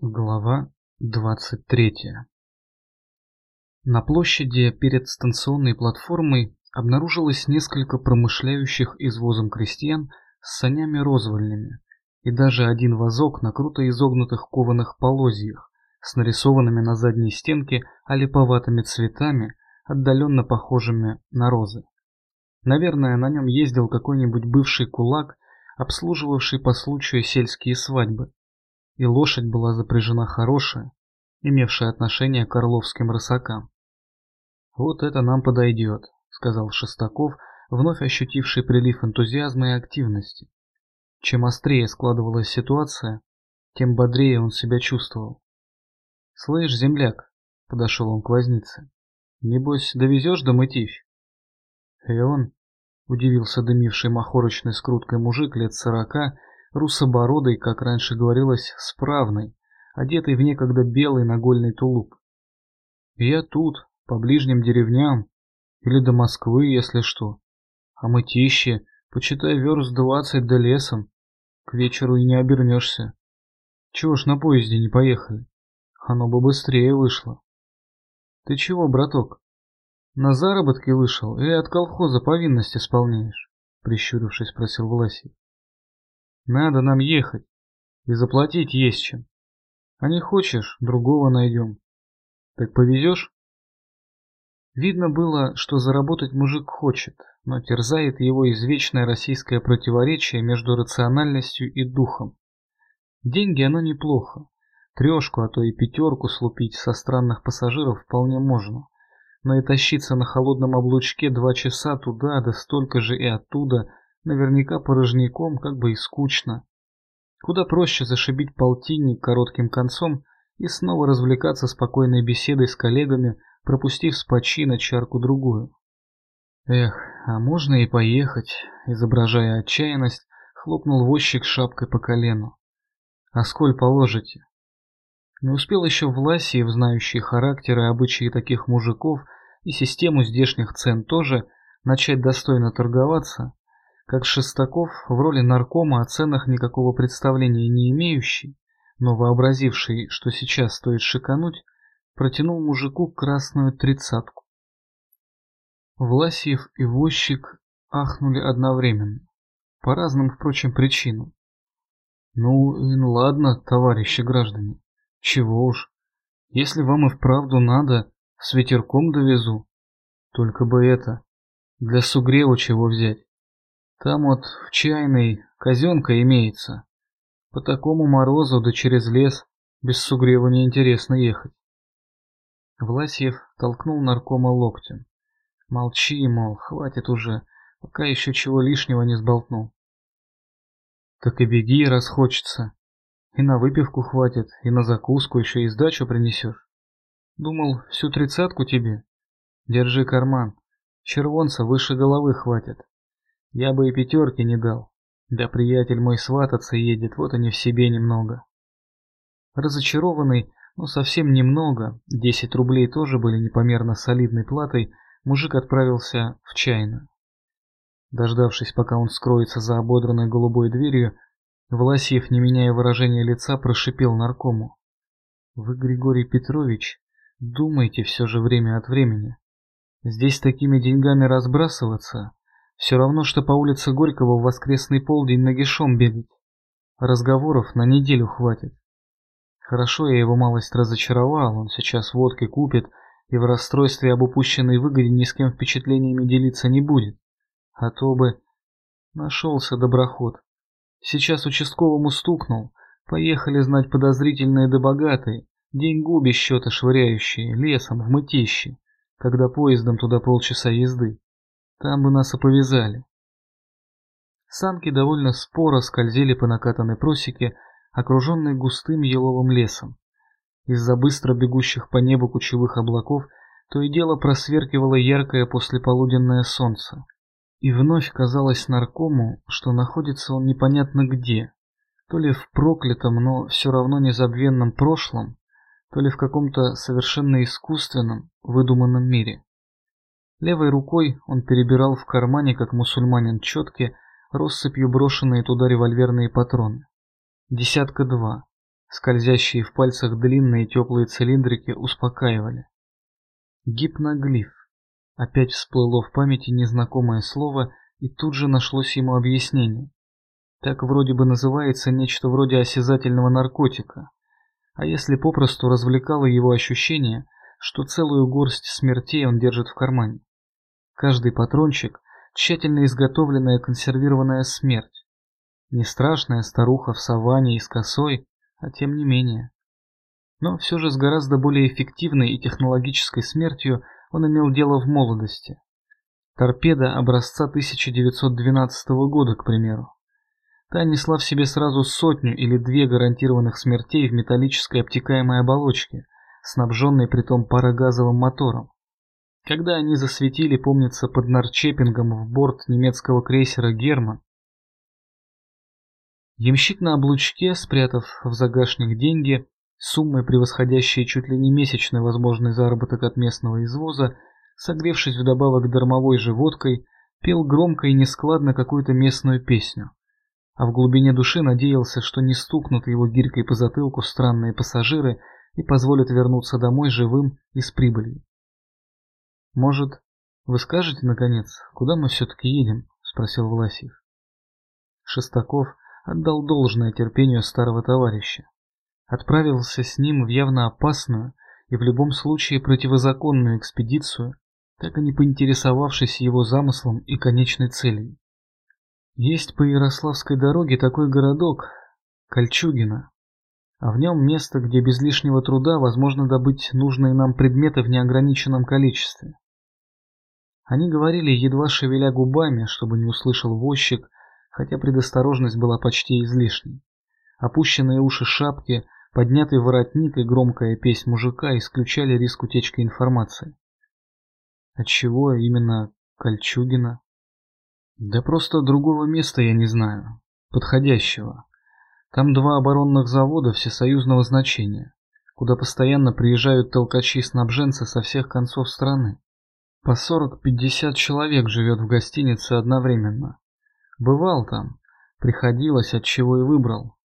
Глава 23 На площади перед станционной платформой обнаружилось несколько промышляющих извозом крестьян с санями-розвольнями и даже один вазок на круто изогнутых кованых полозьях с нарисованными на задней стенке олиповатыми цветами, отдаленно похожими на розы. Наверное, на нем ездил какой-нибудь бывший кулак, обслуживавший по случаю сельские свадьбы и лошадь была запряжена хорошая, имевшая отношение к орловским рысакам. «Вот это нам подойдет», — сказал Шестаков, вновь ощутивший прилив энтузиазма и активности. Чем острее складывалась ситуация, тем бодрее он себя чувствовал. «Слышь, земляк», — подошел он к вознице, — «небось, довезешь до Мытищ?» «И он», — удивился дымивший махорочной скруткой мужик лет сорока, русобородый, как раньше говорилось, справный, одетый в некогда белый нагольный тулуп. Я тут, по ближним деревням, или до Москвы, если что. А мытище, почитай верст двадцать до лесом, к вечеру и не обернешься. Чего ж на поезде не поехали? Оно бы быстрее вышло. Ты чего, браток? На заработки вышел или от колхоза повинность исполняешь? Прищурившись, спросил Власий. Надо нам ехать. И заплатить есть чем. А не хочешь, другого найдем. Так повезешь? Видно было, что заработать мужик хочет, но терзает его извечное российское противоречие между рациональностью и духом. Деньги оно неплохо. Трешку, а то и пятерку слупить со странных пассажиров вполне можно. Но и тащиться на холодном облучке два часа туда, да столько же и оттуда – Наверняка порожняком, как бы и скучно. Куда проще зашибить полтинник коротким концом и снова развлекаться спокойной беседой с коллегами, пропустив с почина чарку-другую. Эх, а можно и поехать, изображая отчаянность, хлопнул возчик шапкой по колену. А сколь положите? Не успел еще Власиев, знающий характер и обычаи таких мужиков, и систему здешних цен тоже, начать достойно торговаться, как Шестаков в роли наркома о ценах никакого представления не имеющий, но вообразивший, что сейчас стоит шикануть, протянул мужику красную тридцатку. Власьев и возчик ахнули одновременно, по разным, впрочем, причинам. Ну, ладно, товарищи граждане, чего уж, если вам и вправду надо, с ветерком довезу. Только бы это, для сугрева чего взять. Там вот в чайной казенка имеется. По такому морозу да через лес без сугрева неинтересно ехать. Власьев толкнул наркома локтем. Молчи, мол, хватит уже, пока еще чего лишнего не сболтнул. Так и беги, раз хочется. И на выпивку хватит, и на закуску еще и сдачу принесешь. Думал, всю тридцатку тебе? Держи карман. Червонца выше головы хватит. Я бы и пятерки не дал. Да приятель мой свататься едет, вот они в себе немного. Разочарованный, но совсем немного, 10 рублей тоже были непомерно солидной платой, мужик отправился в чайную. Дождавшись, пока он скроется за ободранной голубой дверью, Власьев, не меняя выражения лица, прошипел наркому. «Вы, Григорий Петрович, думайте все же время от времени. Здесь такими деньгами разбрасываться все равно, что по улице Горького в воскресный полдень нагишом бегать. Разговоров на неделю хватит. Хорошо, я его малость разочаровал, он сейчас водки купит и в расстройстве об упущенной выгоде ни с кем впечатлениями делиться не будет. А то бы... Нашелся доброход. Сейчас участковому стукнул. Поехали знать подозрительные да богатые, деньгу без счета швыряющие, лесом в мытище, когда поездом туда полчаса езды. Там бы нас и повязали. Санки довольно споро скользили по накатанной просеке, окруженной густым еловым лесом. Из-за быстро бегущих по небу кучевых облаков то и дело просверкивало яркое послеполуденное солнце. И вновь казалось наркому, что находится он непонятно где, то ли в проклятом, но все равно незабвенном прошлом, то ли в каком-то совершенно искусственном, выдуманном мире. Левой рукой он перебирал в кармане, как мусульманин, четки, россыпью брошенные туда револьверные патроны. Десятка два. Скользящие в пальцах длинные теплые цилиндрики успокаивали. Гипноглиф. Опять всплыло в памяти незнакомое слово, и тут же нашлось ему объяснение. Так вроде бы называется нечто вроде осязательного наркотика. А если попросту развлекало его ощущение, что целую горсть смертей он держит в кармане. Каждый патрончик – тщательно изготовленная консервированная смерть. Не страшная старуха в саванне и с косой, а тем не менее. Но все же с гораздо более эффективной и технологической смертью он имел дело в молодости. Торпеда образца 1912 года, к примеру. Та несла в себе сразу сотню или две гарантированных смертей в металлической обтекаемой оболочке, снабженной притом парогазовым мотором. Когда они засветили, помнится, под Нарчепингом в борт немецкого крейсера «Герман», Ямщик на облучке, спрятав в загашник деньги, суммой превосходящие чуть ли не месячный возможный заработок от местного извоза, согревшись вдобавок дармовой же водкой, пел громко и нескладно какую-то местную песню. А в глубине души надеялся, что не стукнут его гирькой по затылку странные пассажиры и позволят вернуться домой живым и с прибылью. «Может, вы скажете, наконец, куда мы все-таки едем?» — спросил Власьев. Шестаков отдал должное терпению старого товарища. Отправился с ним в явно опасную и в любом случае противозаконную экспедицию, так и не поинтересовавшись его замыслом и конечной целью. Есть по Ярославской дороге такой городок, Кольчугино, а в нем место, где без лишнего труда возможно добыть нужные нам предметы в неограниченном количестве. Они говорили, едва шевеля губами, чтобы не услышал возчик, хотя предосторожность была почти излишней. Опущенные уши шапки, поднятый воротник и громкая песнь мужика исключали риск утечки информации. Отчего именно Кольчугина? Да просто другого места я не знаю, подходящего. Там два оборонных завода всесоюзного значения, куда постоянно приезжают толкачи-снабженцы со всех концов страны. По 40-50 человек живет в гостинице одновременно. Бывал там, приходилось, от чего и выбрал.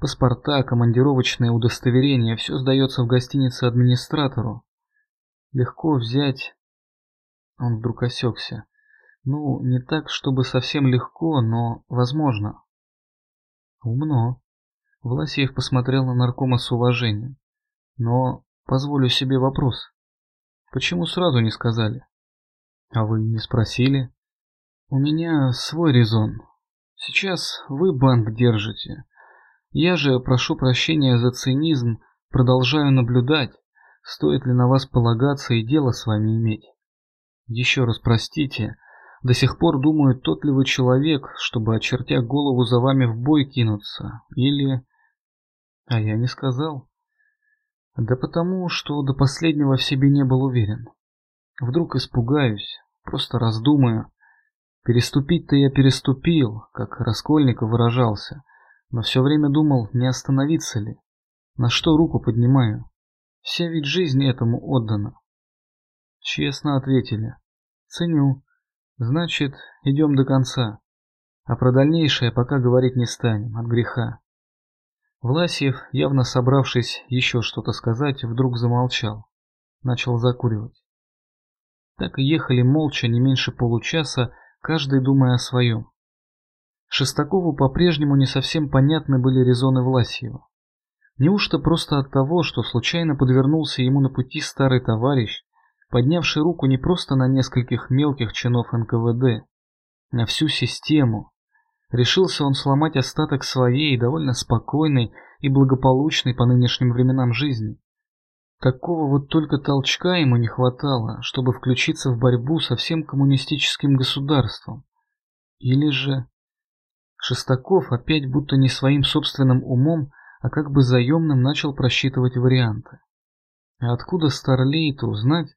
Паспорта, командировочное удостоверение, все сдается в гостинице администратору. Легко взять... Он вдруг осекся. Ну, не так, чтобы совсем легко, но возможно. Умно. Власиев посмотрел на наркома с уважением. Но позволю себе вопрос. Почему сразу не сказали? А вы не спросили? У меня свой резон. Сейчас вы банк держите. Я же, прошу прощения за цинизм, продолжаю наблюдать, стоит ли на вас полагаться и дело с вами иметь. Еще раз простите, до сих пор думаю, тот ли вы человек, чтобы, очертя голову за вами в бой кинуться, или... А я не сказал. Да потому, что до последнего в себе не был уверен. Вдруг испугаюсь, просто раздумаю, Переступить-то я переступил, как Раскольников выражался, но все время думал, не остановиться ли. На что руку поднимаю? Вся ведь жизнь этому отдана. Честно ответили. Ценю. Значит, идем до конца. А про дальнейшее пока говорить не станем, от греха. Власьев, явно собравшись еще что-то сказать, вдруг замолчал. Начал закуривать. Так и ехали молча не меньше получаса, каждый думая о своем. Шестакову по-прежнему не совсем понятны были резоны Власьева. Неужто просто от того, что случайно подвернулся ему на пути старый товарищ, поднявший руку не просто на нескольких мелких чинов НКВД, на всю систему, решился он сломать остаток своей довольно спокойной и благополучной по нынешним временам жизни. Такого вот только толчка ему не хватало, чтобы включиться в борьбу со всем коммунистическим государством. Или же... Шестаков опять будто не своим собственным умом, а как бы заемным начал просчитывать варианты. А откуда Старлейту узнать,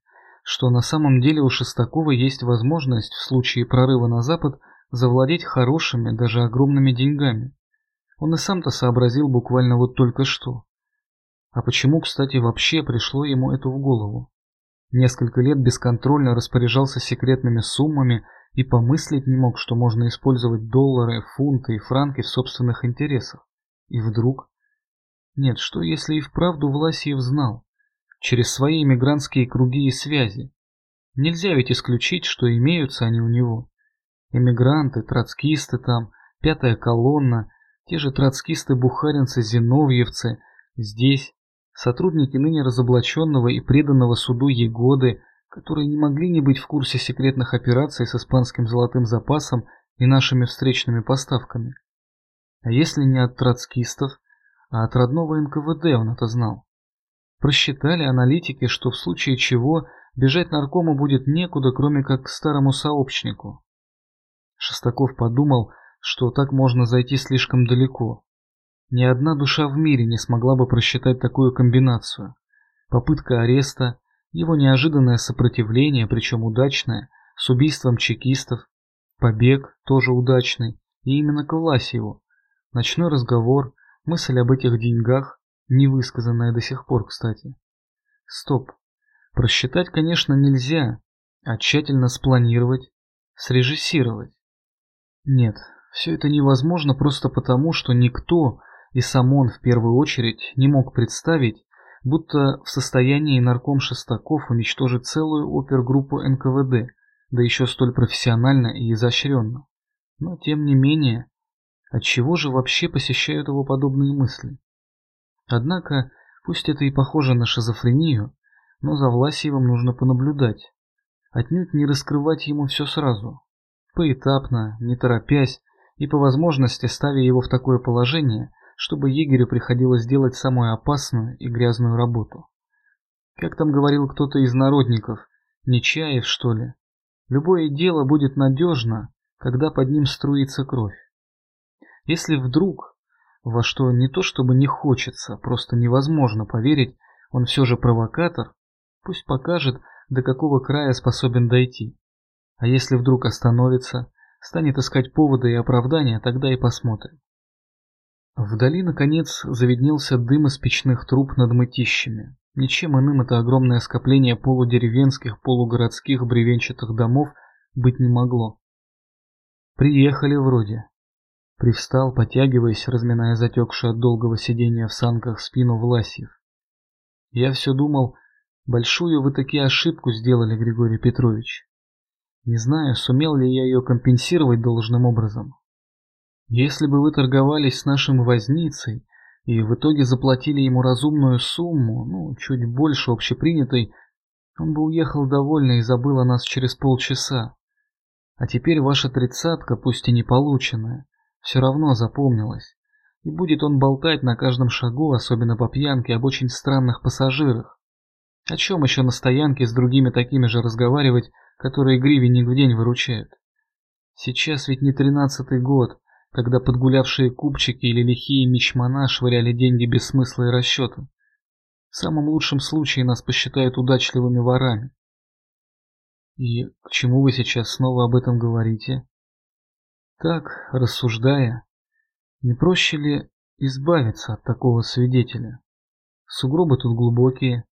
что на самом деле у Шестакова есть возможность в случае прорыва на Запад завладеть хорошими, даже огромными деньгами? Он и сам-то сообразил буквально вот только что. А почему, кстати, вообще пришло ему это в голову? Несколько лет бесконтрольно распоряжался секретными суммами и помыслить не мог, что можно использовать доллары, фунты и франки в собственных интересах. И вдруг... Нет, что если и вправду Власьев знал? Через свои эмигрантские круги и связи. Нельзя ведь исключить, что имеются они у него. Эмигранты, троцкисты там, пятая колонна, те же троцкисты-бухаринцы, зиновьевцы, здесь, сотрудники ныне разоблаченного и преданного суду Егоды, которые не могли не быть в курсе секретных операций с испанским золотым запасом и нашими встречными поставками. А если не от троцкистов, а от родного НКВД он это знал. Просчитали аналитики, что в случае чего бежать наркому будет некуда, кроме как к старому сообщнику. Шестаков подумал, что так можно зайти слишком далеко. Ни одна душа в мире не смогла бы просчитать такую комбинацию. Попытка ареста, его неожиданное сопротивление, причем удачное, с убийством чекистов, побег, тоже удачный, и именно к Власьеву, ночной разговор, мысль об этих деньгах, невысказанная до сих пор, кстати. Стоп. Просчитать, конечно, нельзя, а тщательно спланировать, срежиссировать. Нет, все это невозможно просто потому, что никто, и сам он в первую очередь, не мог представить, будто в состоянии нарком Шестаков уничтожить целую опергруппу НКВД, да еще столь профессионально и изощренно. Но тем не менее, отчего же вообще посещают его подобные мысли? Однако, пусть это и похоже на шизофрению, но за Власьевым нужно понаблюдать. Отнюдь не раскрывать ему все сразу. Поэтапно, не торопясь, и по возможности ставя его в такое положение, чтобы егерю приходилось делать самую опасную и грязную работу. Как там говорил кто-то из народников, Нечаев, что ли? Любое дело будет надежно, когда под ним струится кровь. Если вдруг, во что не то чтобы не хочется, просто невозможно поверить, он все же провокатор, пусть покажет, до какого края способен дойти. А если вдруг остановится, станет искать поводы и оправдания, тогда и посмотрим. Вдали, наконец, завиднелся дым из печных труб над мытищами. Ничем иным это огромное скопление полудеревенских, полугородских бревенчатых домов быть не могло. Приехали вроде. Привстал, потягиваясь, разминая затекшую от долгого сидения в санках спину Власьев. Я все думал, большую вы таки ошибку сделали, Григорий Петрович. Не знаю, сумел ли я ее компенсировать должным образом. Если бы вы торговались с нашим возницей и в итоге заплатили ему разумную сумму, ну, чуть больше общепринятой, он бы уехал довольно и забыл о нас через полчаса. А теперь ваша тридцатка, пусть и не полученная, все равно запомнилась. И будет он болтать на каждом шагу, особенно по пьянке, об очень странных пассажирах. О чем еще на стоянке с другими такими же разговаривать, которые гривенник в день выручают? Сейчас ведь не тринадцатый год, когда подгулявшие купчики или лихие мичмана швыряли деньги без смысла и расчета. В самом лучшем случае нас посчитают удачливыми ворами. И к чему вы сейчас снова об этом говорите? Так, рассуждая, не проще ли избавиться от такого свидетеля? Сугробы тут глубокие.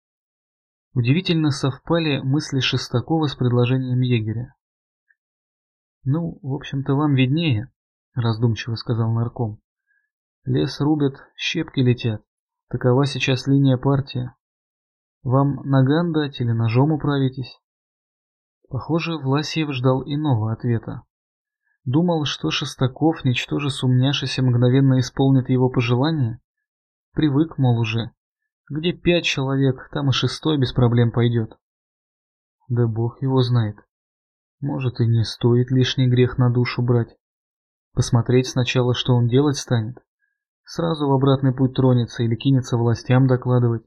Удивительно совпали мысли Шестакова с предложением егеря. Ну, в общем-то, вам виднее раздумчиво сказал нарком. Лес рубят, щепки летят. Такова сейчас линия партии. Вам наган дать или ножом управитесь? Похоже, Власьев ждал иного ответа. Думал, что Шестаков, ничтоже сумняшися, мгновенно исполнит его пожелание? Привык, мол, уже. Где пять человек, там и шестой без проблем пойдет. Да бог его знает. Может и не стоит лишний грех на душу брать. Посмотреть сначала, что он делать станет. Сразу в обратный путь тронется или кинется властям докладывать.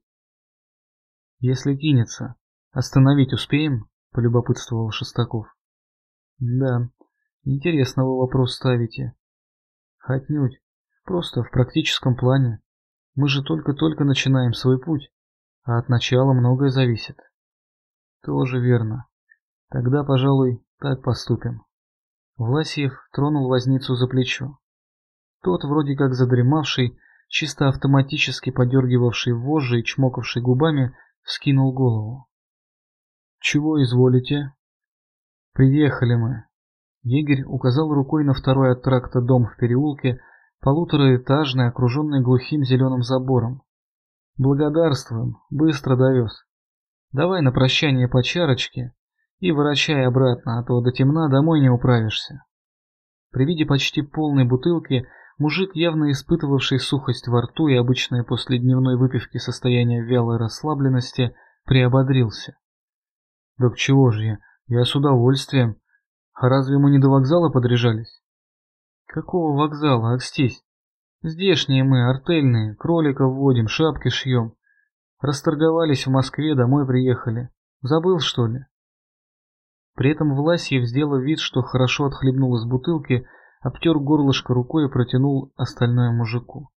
Если кинется, остановить успеем? Полюбопытствовал Шестаков. Да, интересно вы вопрос ставите. Отнюдь. Просто в практическом плане. Мы же только-только начинаем свой путь, а от начала многое зависит. Тоже верно. Тогда, пожалуй, так поступим. Власьев тронул возницу за плечо. Тот, вроде как задремавший, чисто автоматически подергивавший вожжи и чмокавший губами, вскинул голову. «Чего изволите?» «Приехали мы». Егерь указал рукой на второй от тракта дом в переулке, полутораэтажный, окруженный глухим зеленым забором. Благодарствуем, быстро довез. Давай на прощание по чарочке и ворочай обратно, а то до темна домой не управишься. При виде почти полной бутылки мужик, явно испытывавший сухость во рту и обычное после дневной выпивки состояние вялой расслабленности, приободрился. «Так чего же я? Я с удовольствием. А разве мы не до вокзала подряжались?» «Какого вокзала, Акстись? Здешние мы, артельные, кроликов водим, шапки шьем. Расторговались в Москве, домой приехали. Забыл, что ли?» При этом Власьев, сделав вид, что хорошо отхлебнул из бутылки, обтер горлышко рукой и протянул остальное мужику.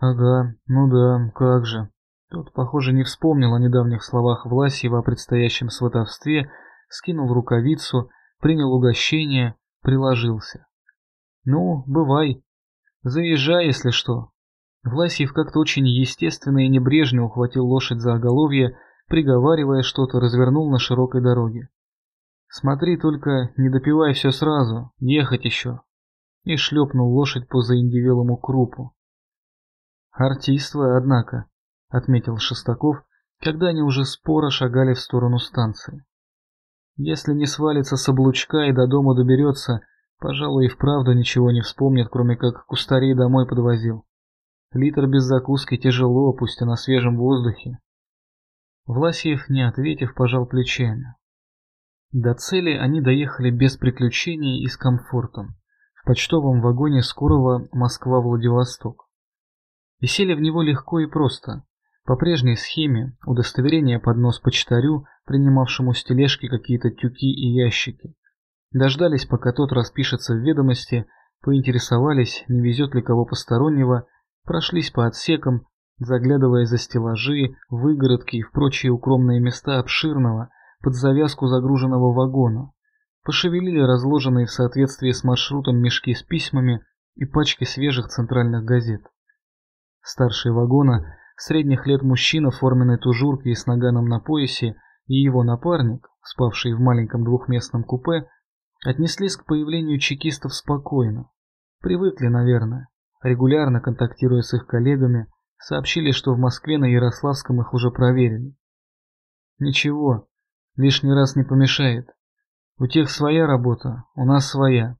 «Ага, ну да, как же». Тот, похоже, не вспомнил о недавних словах Власьева о предстоящем сватовстве, скинул рукавицу, принял угощение, приложился. «Ну, бывай. Заезжай, если что». Власьев как-то очень естественно и небрежно ухватил лошадь за оголовье, приговаривая что-то, развернул на широкой дороге. Смотри только, не допивай все сразу, ехать еще. И шлепнул лошадь по заиндивелому крупу. Артист однако, отметил Шестаков, когда они уже споро шагали в сторону станции. Если не свалится с облучка и до дома доберется, пожалуй, и вправду ничего не вспомнит, кроме как кустарей домой подвозил. Литр без закуски тяжело, пусть и на свежем воздухе. Власьев, не ответив, пожал плечами. До цели они доехали без приключений и с комфортом, в почтовом вагоне скорого Москва-Владивосток. И сели в него легко и просто, по прежней схеме удостоверение под нос почтарю, принимавшему с тележки какие-то тюки и ящики. Дождались, пока тот распишется в ведомости, поинтересовались, не везет ли кого постороннего, прошлись по отсекам, заглядывая за стеллажи, выгородки и в прочие укромные места обширного, под завязку загруженного вагона, пошевелили разложенные в соответствии с маршрутом мешки с письмами и пачки свежих центральных газет. Старший вагона, средних лет мужчина в форменной тужурке и с наганом на поясе, и его напарник, спавший в маленьком двухместном купе, отнеслись к появлению чекистов спокойно. Привыкли, наверное. Регулярно контактируя с их коллегами, сообщили, что в Москве на Ярославском их уже проверили. Ничего, Лишний раз не помешает. У тех своя работа, у нас своя.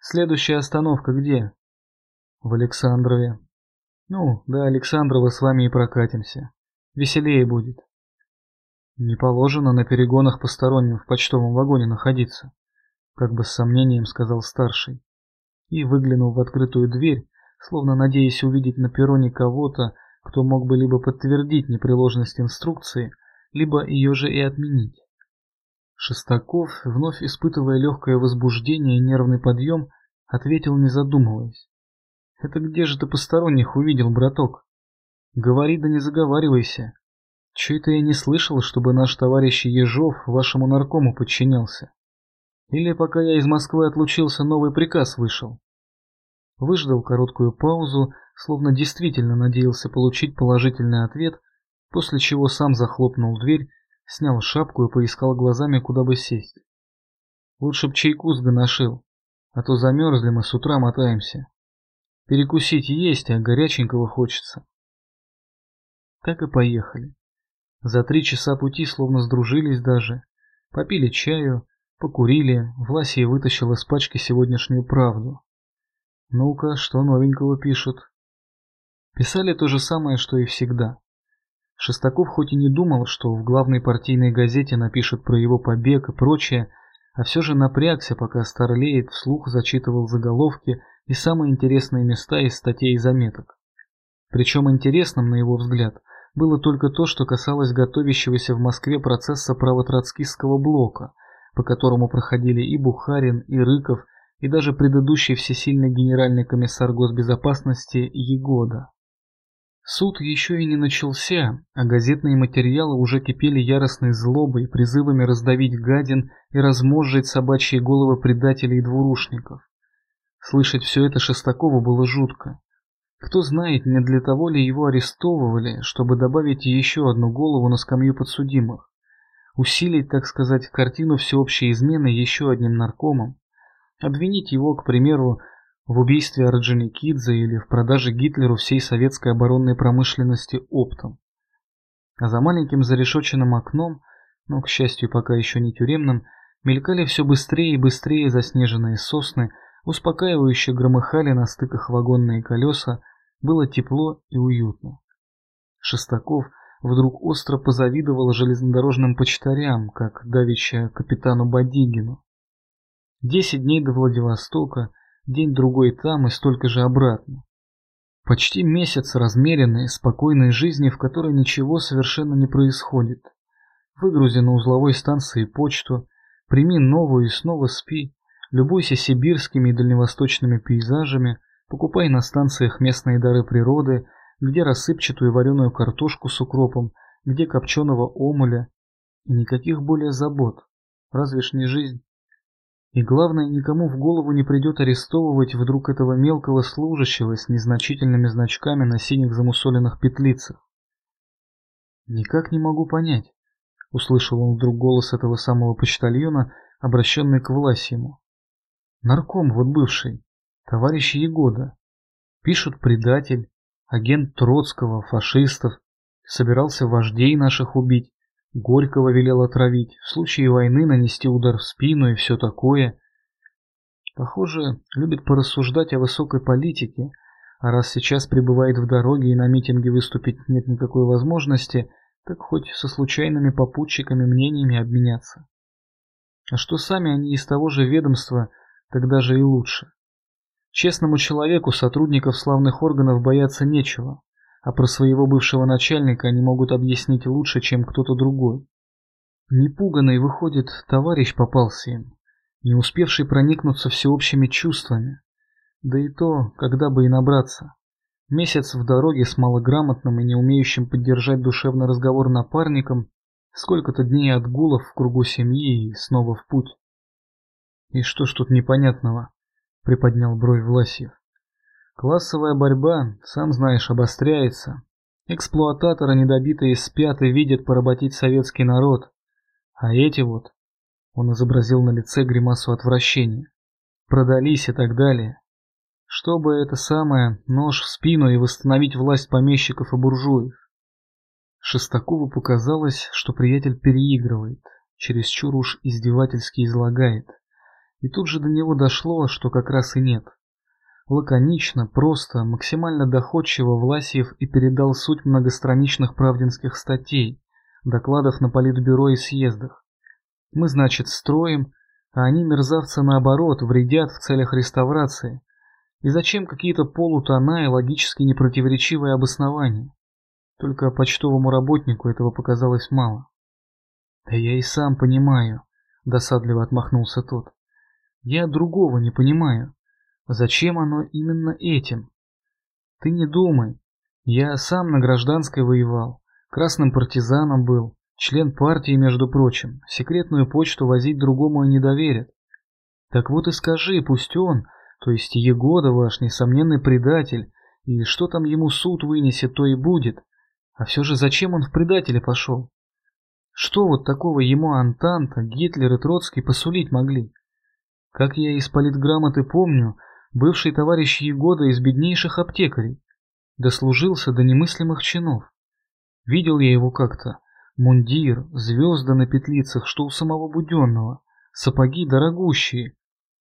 Следующая остановка где? В Александрове. Ну, до Александрова с вами и прокатимся. Веселее будет. Не положено на перегонах посторонним в почтовом вагоне находиться, как бы с сомнением сказал старший. И выглянул в открытую дверь, словно надеясь увидеть на перроне кого-то, кто мог бы либо подтвердить непреложность инструкции, либо ее же и отменить. Шестаков, вновь испытывая легкое возбуждение и нервный подъем, ответил, не задумываясь. «Это где же ты посторонних увидел, браток? Говори да не заговаривайся. Че это я не слышал, чтобы наш товарищ Ежов вашему наркому подчинялся? Или пока я из Москвы отлучился, новый приказ вышел?» Выждал короткую паузу, словно действительно надеялся получить положительный ответ, после чего сам захлопнул дверь, снял шапку и поискал глазами, куда бы сесть. Лучше б чайку сгоношил, а то замерзли мы с утра мотаемся. Перекусить есть, а горяченького хочется. Так и поехали. За три часа пути словно сдружились даже. Попили чаю, покурили, Власия вытащил из пачки сегодняшнюю правду. Ну-ка, что новенького пишут? Писали то же самое, что и всегда. Шестаков хоть и не думал, что в главной партийной газете напишут про его побег и прочее, а все же напрягся, пока Старлеет вслух зачитывал заголовки и самые интересные места из статей и заметок. Причем интересным, на его взгляд, было только то, что касалось готовящегося в Москве процесса правотроцкистского блока, по которому проходили и Бухарин, и Рыков, и даже предыдущий всесильный генеральный комиссар госбезопасности Егода. Суд еще и не начался, а газетные материалы уже кипели яростной злобой, призывами раздавить гадин и размозжить собачьи головы предателей и двурушников. Слышать все это Шестакову было жутко. Кто знает, не для того ли его арестовывали, чтобы добавить еще одну голову на скамью подсудимых. Усилить, так сказать, картину всеобщей измены еще одним наркомом. Обвинить его, к примеру, в убийстве Орджоникидзе или в продаже Гитлеру всей советской оборонной промышленности оптом. А за маленьким зарешоченным окном, но, к счастью, пока еще не тюремным, мелькали все быстрее и быстрее заснеженные сосны, успокаивающе громыхали на стыках вагонные колеса, было тепло и уютно. Шестаков вдруг остро позавидовал железнодорожным почтарям, как давеча капитану Бадигину. Десять дней до Владивостока, день-другой там и столько же обратно. Почти месяц размеренной, спокойной жизни, в которой ничего совершенно не происходит. Выгрузи на узловой станции почту, прими новую и снова спи, любуйся сибирскими и дальневосточными пейзажами, покупай на станциях местные дары природы, где рассыпчатую вареную картошку с укропом, где копченого омуля, и никаких более забот, разве ж не жизнь. И главное, никому в голову не придет арестовывать вдруг этого мелкого служащего с незначительными значками на синих замусоленных петлицах. «Никак не могу понять», — услышал он вдруг голос этого самого почтальона, обращенный к Власьему. «Нарком вот бывший, товарищ Егода. Пишут предатель, агент Троцкого, фашистов, собирался вождей наших убить. Горького велел отравить, в случае войны нанести удар в спину и все такое. Похоже, любит порассуждать о высокой политике, а раз сейчас пребывает в дороге и на митинге выступить нет никакой возможности, так хоть со случайными попутчиками мнениями обменяться. А что сами они из того же ведомства, тогда же и лучше. Честному человеку сотрудников славных органов бояться нечего а про своего бывшего начальника они могут объяснить лучше, чем кто-то другой. Непуганный, выходит, товарищ попался им, не успевший проникнуться всеобщими чувствами. Да и то, когда бы и набраться. Месяц в дороге с малограмотным и не умеющим поддержать душевный разговор напарником, сколько-то дней отгулов в кругу семьи и снова в путь. «И что ж тут непонятного?» — приподнял бровь Власьев. Классовая борьба, сам знаешь, обостряется. Эксплуататоры недобитые спят и видят поработить советский народ. А эти вот, он изобразил на лице гримасу отвращения, продались и так далее. Чтобы это самое, нож в спину и восстановить власть помещиков и буржуев. Шестакову показалось, что приятель переигрывает, чересчур уж издевательски излагает. И тут же до него дошло, что как раз и нет. Лаконично, просто, максимально доходчиво Власьев и передал суть многостраничных правдинских статей, докладов на политбюро и съездах. Мы, значит, строим, а они, мерзавцы, наоборот, вредят в целях реставрации. И зачем какие-то полутона и логически непротиворечивые обоснования? Только почтовому работнику этого показалось мало. «Да я и сам понимаю», — досадливо отмахнулся тот. «Я другого не понимаю. Зачем оно именно этим? Ты не думай. Я сам на гражданской воевал, красным партизаном был, член партии, между прочим. Секретную почту возить другому и не доверят. Так вот и скажи, пусть он, то есть Егода ваш несомненный предатель, и что там ему суд вынесет, то и будет. А все же зачем он в предателе пошел? Что вот такого ему Антанта, Гитлер и Троцкий посулить могли? Как я из политграмоты помню, бывший товарищ Егода из беднейших аптекарей, дослужился до немыслимых чинов. Видел я его как-то. Мундир, звезды на петлицах, что у самого Буденного, сапоги дорогущие.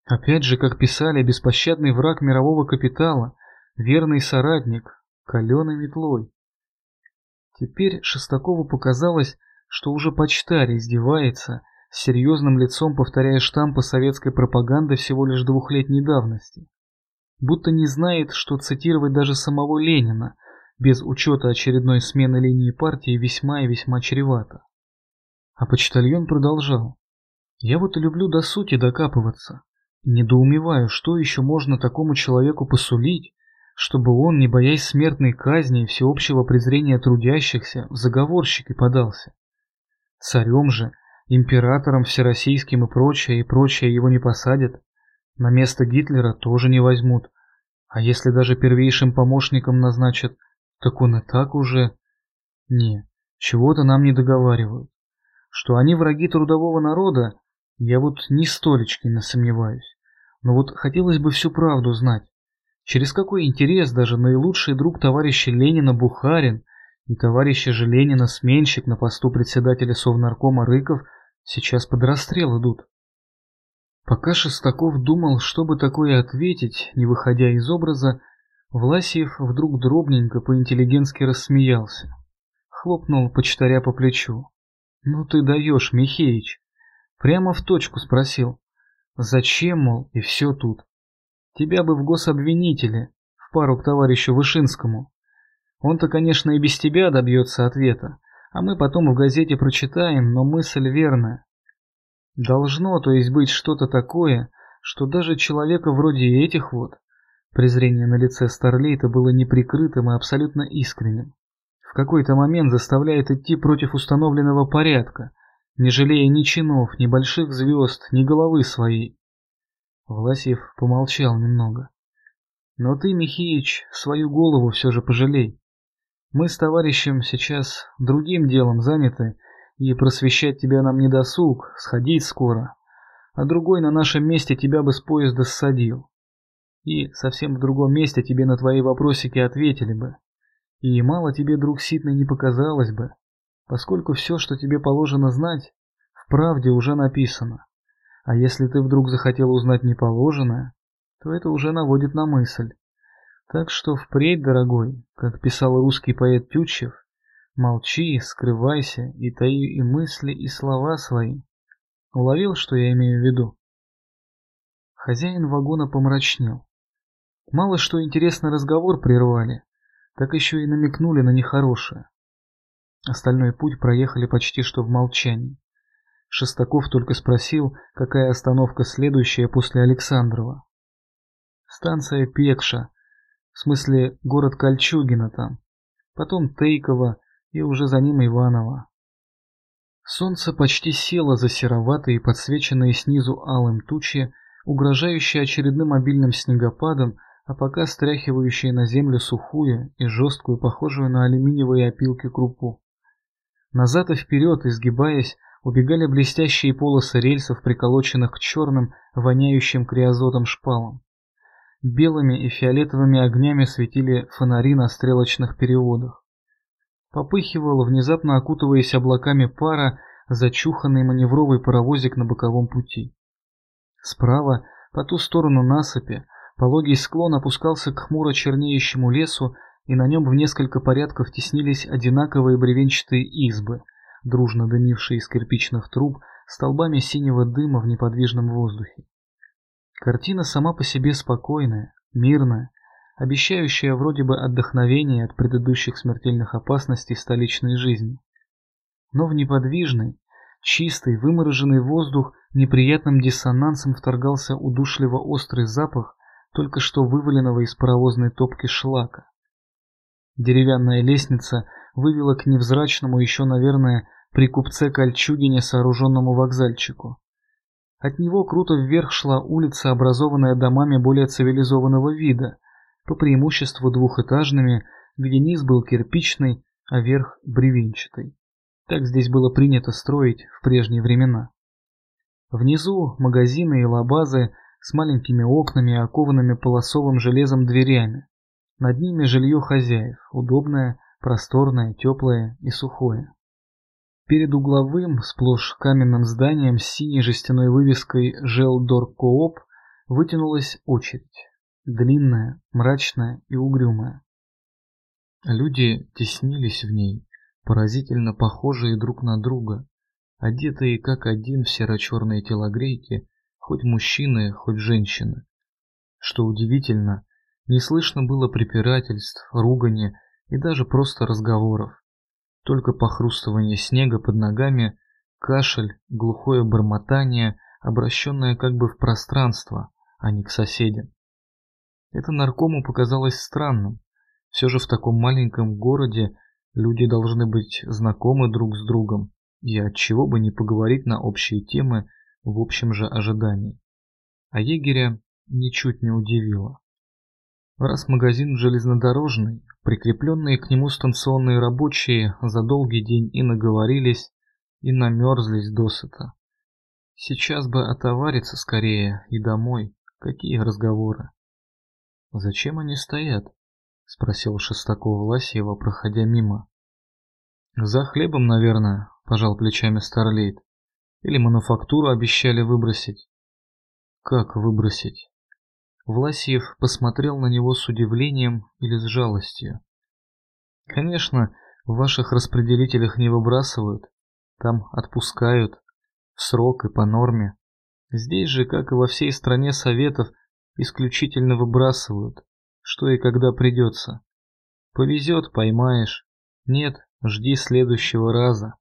Опять же, как писали, беспощадный враг мирового капитала, верный соратник, каленой метлой. Теперь Шестакову показалось, что уже почтарь издевается, с серьезным лицом повторяя штампы советской пропаганды всего лишь двухлетней давности будто не знает, что цитировать даже самого Ленина без учета очередной смены линии партии весьма и весьма чревато. А почтальон продолжал. Я вот и люблю до сути докапываться. И недоумеваю, что еще можно такому человеку посулить, чтобы он, не боясь смертной казни и всеобщего презрения трудящихся, в заговорщики подался. Царем же, императором всероссийским и прочее, и прочее его не посадят. На место Гитлера тоже не возьмут. А если даже первейшим помощником назначат, так он и так уже... Не, чего-то нам не договаривают. Что они враги трудового народа, я вот ни столечки не сомневаюсь. Но вот хотелось бы всю правду знать. Через какой интерес даже наилучший друг товарища Ленина Бухарин и товарища же Ленина сменщик на посту председателя Совнаркома Рыков сейчас под расстрел идут. Пока Шестаков думал, чтобы такое ответить, не выходя из образа, Власиев вдруг дробненько по-интеллигентски рассмеялся. Хлопнул почтаря по плечу. «Ну ты даешь, Михеич!» Прямо в точку спросил. «Зачем, мол, и все тут? Тебя бы в гособвинителе, в пару к товарищу Вышинскому. Он-то, конечно, и без тебя добьется ответа, а мы потом в газете прочитаем, но мысль верная. Должно, то есть, быть что-то такое, что даже человека вроде этих вот, презрение на лице Старлейта было неприкрытым и абсолютно искренним, в какой-то момент заставляет идти против установленного порядка, не жалея ни чинов, ни больших звезд, ни головы своей. Власьев помолчал немного. Но ты, Михеич, свою голову все же пожалей. Мы с товарищем сейчас другим делом заняты, и просвещать тебя нам не досуг, сходить скоро. А другой на нашем месте тебя бы с поезда ссадил. И совсем в другом месте тебе на твои вопросики ответили бы. И мало тебе, друг Ситный, не показалось бы, поскольку все, что тебе положено знать, в правде уже написано. А если ты вдруг захотел узнать неположенное, то это уже наводит на мысль. Так что впредь, дорогой, как писал русский поэт Тютчев, Молчи, скрывайся и таи и мысли, и слова свои. Уловил, что я имею в виду? Хозяин вагона помрачнел. Мало что интересный разговор прервали, так еще и намекнули на нехорошее. Остальной путь проехали почти что в молчании. Шестаков только спросил, какая остановка следующая после Александрова. Станция Пекша, в смысле город Кольчугино там, потом Тейково, и уже за ним Иванова. Солнце почти село за сероватые, подсвеченные снизу алым тучи, угрожающие очередным обильным снегопадом, а пока стряхивающие на землю сухую и жесткую, похожую на алюминиевые опилки крупу. Назад и вперед, изгибаясь, убегали блестящие полосы рельсов, приколоченных к черным, воняющим криозотом шпалам. Белыми и фиолетовыми огнями светили фонари на стрелочных переводах. Попыхивал, внезапно окутываясь облаками пара, зачуханный маневровый паровозик на боковом пути. Справа, по ту сторону насыпи, пологий склон опускался к хмуро чернеющему лесу, и на нем в несколько порядков теснились одинаковые бревенчатые избы, дружно дымившие из кирпичных труб, столбами синего дыма в неподвижном воздухе. Картина сама по себе спокойная, мирная, обещающая вроде бы отдохновение от предыдущих смертельных опасностей столичной жизни. Но в неподвижный, чистый, вымороженный воздух неприятным диссонансом вторгался удушливо острый запах только что вываленного из паровозной топки шлака. Деревянная лестница вывела к невзрачному еще, наверное, при купце Кольчугине сооруженному вокзальчику. От него круто вверх шла улица, образованная домами более цивилизованного вида, по преимуществу двухэтажными, где низ был кирпичный, а верх бревенчатый. Так здесь было принято строить в прежние времена. Внизу магазины и лабазы с маленькими окнами, окованными полосовым железом дверями. Над ними жилье хозяев, удобное, просторное, теплое и сухое. Перед угловым, сплошь каменным зданием с синей жестяной вывеской «Желдор Кооп» вытянулась очередь длинная, мрачная и угрюмая. Люди теснились в ней, поразительно похожие друг на друга, одетые как один в серо-черные телогрейки, хоть мужчины, хоть женщины. Что удивительно, не слышно было препирательств, ругани и даже просто разговоров. Только похрустывание снега под ногами, кашель, глухое бормотание, обращенное как бы в пространство, а не к соседям. Это наркому показалось странным. Все же в таком маленьком городе люди должны быть знакомы друг с другом, и от чего бы не поговорить на общие темы в общем же ожидании. А егеря ничуть не удивило. Раз магазин железнодорожный, прикрепленные к нему станционные рабочие за долгий день и наговорились, и намерзлись досыта. Сейчас бы отовариться скорее и домой, какие разговоры. «Зачем они стоят?» — спросил Шестаков Власьева, проходя мимо. «За хлебом, наверное», — пожал плечами Старлейт. «Или мануфактуру обещали выбросить». «Как выбросить?» Власьев посмотрел на него с удивлением или с жалостью. «Конечно, в ваших распределителях не выбрасывают, там отпускают, в срок и по норме. Здесь же, как и во всей стране советов, исключительно выбрасывают, что и когда придется. Повезет, поймаешь. Нет, жди следующего раза.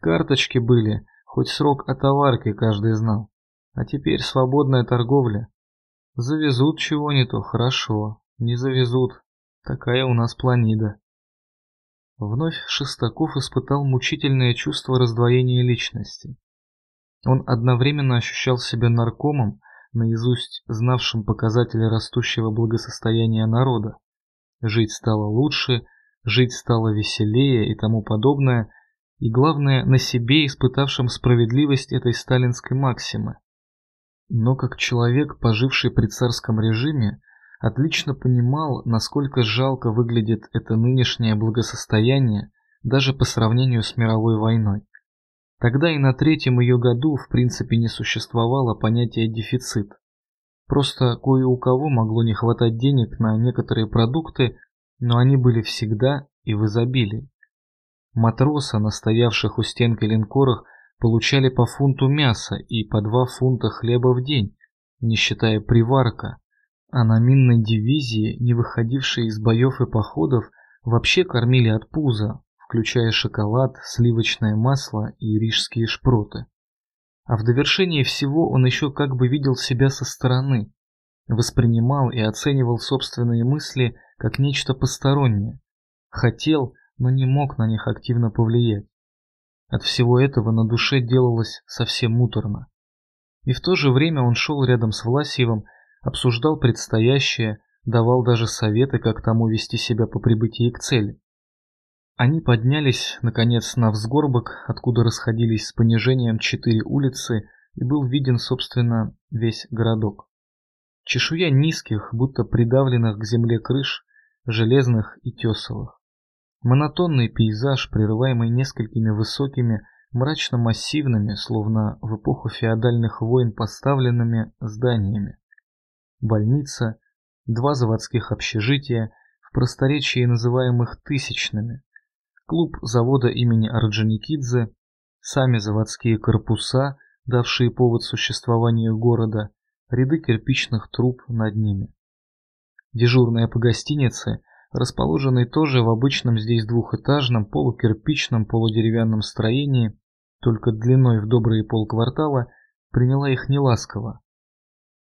Карточки были, хоть срок отоварки каждый знал. А теперь свободная торговля. Завезут чего не то, хорошо. Не завезут. Такая у нас планида. Вновь Шестаков испытал мучительное чувство раздвоения личности. Он одновременно ощущал себя наркомом, наизусть знавшим показатели растущего благосостояния народа. Жить стало лучше, жить стало веселее и тому подобное, и главное, на себе испытавшим справедливость этой сталинской максимы. Но как человек, поживший при царском режиме, отлично понимал, насколько жалко выглядит это нынешнее благосостояние даже по сравнению с мировой войной. Тогда и на третьем ее году в принципе не существовало понятия дефицит. Просто кое у кого могло не хватать денег на некоторые продукты, но они были всегда и в изобилии. Матросы, настоявших у стенки линкорах, получали по фунту мяса и по два фунта хлеба в день, не считая приварка, а на минной дивизии, не выходившие из боев и походов, вообще кормили от пуза, включая шоколад, сливочное масло и рижские шпроты. А в довершении всего он еще как бы видел себя со стороны, воспринимал и оценивал собственные мысли как нечто постороннее, хотел, но не мог на них активно повлиять. От всего этого на душе делалось совсем муторно. И в то же время он шел рядом с Власьевым, обсуждал предстоящее, давал даже советы, как тому вести себя по прибытии к цели. Они поднялись, наконец, на взгорбок, откуда расходились с понижением четыре улицы, и был виден, собственно, весь городок. Чешуя низких, будто придавленных к земле крыш, железных и тесовых. Монотонный пейзаж, прерываемый несколькими высокими, мрачно-массивными, словно в эпоху феодальных войн поставленными зданиями. Больница, два заводских общежития, в просторечии называемых тысячными, клуб завода имени Орджоникидзе, сами заводские корпуса, давшие повод существованию города, ряды кирпичных труб над ними. Дежурная по гостинице, расположенной тоже в обычном здесь двухэтажном полукирпичном полудеревянном строении, только длиной в добрые полквартала, приняла их неласково.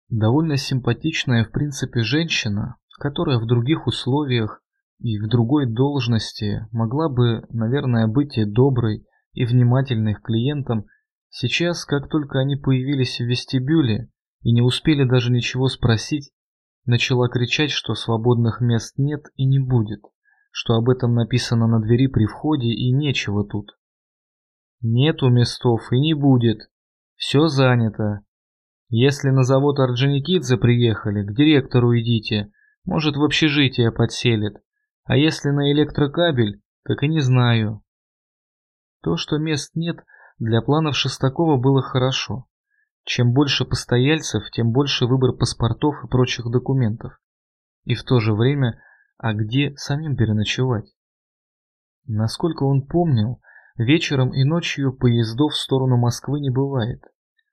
Довольно симпатичная в принципе женщина, которая в других условиях и в другой должности могла бы, наверное, быть и доброй, и внимательной к клиентам, сейчас, как только они появились в вестибюле и не успели даже ничего спросить, начала кричать, что свободных мест нет и не будет, что об этом написано на двери при входе и нечего тут. Нету местов и не будет. Все занято. Если на завод Орджоникидзе приехали, к директору идите, может в общежитие подселит. А если на электрокабель, так и не знаю. То, что мест нет, для планов Шестакова было хорошо. Чем больше постояльцев, тем больше выбор паспортов и прочих документов. И в то же время, а где самим переночевать? Насколько он помнил, вечером и ночью поездов в сторону Москвы не бывает.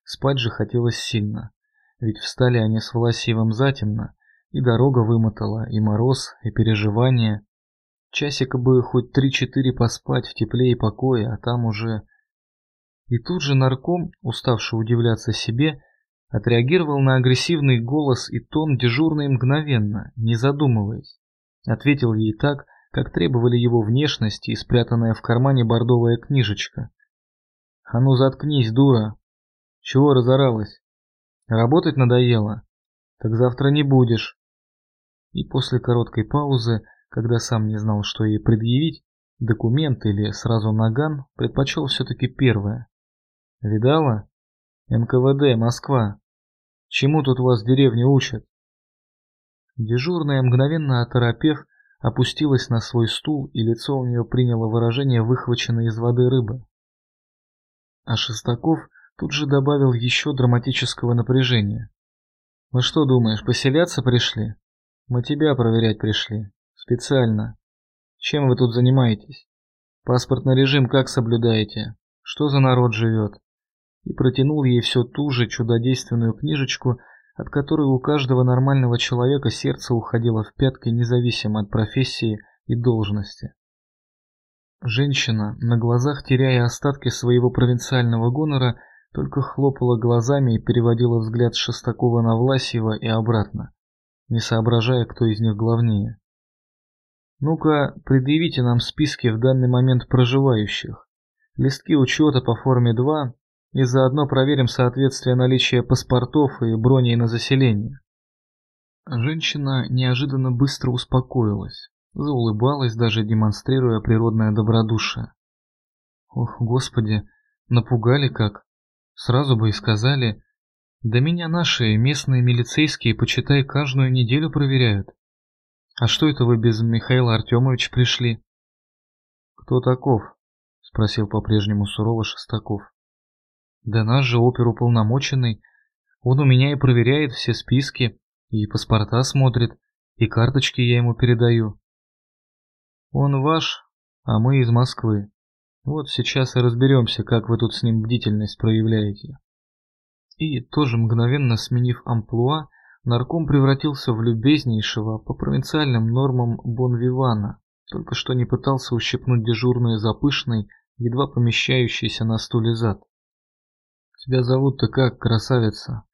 Спать же хотелось сильно, ведь встали они с Власьевым затемно, и дорога вымотала, и мороз, и переживания. Часика бы хоть три-четыре поспать в тепле и покое, а там уже... И тут же нарком, уставший удивляться себе, отреагировал на агрессивный голос и тон дежурный мгновенно, не задумываясь. Ответил ей так, как требовали его внешность и спрятанная в кармане бордовая книжечка. «А ну заткнись, дура! Чего разоралась? Работать надоело? Так завтра не будешь!» И после короткой паузы, когда сам не знал, что ей предъявить, документ или сразу наган, предпочел все-таки первое. «Видала? НКВД, Москва. Чему тут вас в деревне учат?» Дежурная, мгновенно оторопев, опустилась на свой стул, и лицо у нее приняло выражение выхваченной из воды рыбы. А Шестаков тут же добавил еще драматического напряжения. «Мы что думаешь, поселяться пришли? Мы тебя проверять пришли. Специально. Чем вы тут занимаетесь? Паспортный режим как соблюдаете? Что за народ живет?» И протянул ей все ту же чудодейственную книжечку, от которой у каждого нормального человека сердце уходило в пятки независимо от профессии и должности. Женщина, на глазах теряя остатки своего провинциального гонора, только хлопала глазами и переводила взгляд Шестакова на Власьева и обратно, не соображая, кто из них главнее. «Ну-ка, предъявите нам списки в данный момент проживающих, листки учета по форме 2 и заодно проверим соответствие наличия паспортов и броней на заселение». Женщина неожиданно быстро успокоилась. Заулыбалась, даже демонстрируя природное добродушие. Ох, господи, напугали как. Сразу бы и сказали, да меня наши местные милицейские, почитай, каждую неделю проверяют. А что это вы без Михаила Артемовича пришли? Кто таков? Спросил по-прежнему сурово Шестаков. Да наш же оперуполномоченный. Он у меня и проверяет все списки, и паспорта смотрит, и карточки я ему передаю. Он ваш, а мы из Москвы. Вот сейчас и разберемся, как вы тут с ним бдительность проявляете. И тоже мгновенно сменив амплуа, нарком превратился в любезнейшего по провинциальным нормам Бонвивана, только что не пытался ущипнуть дежурную за пышный, едва помещающийся на стуле зад. «Тебя зовут-то как, красавица?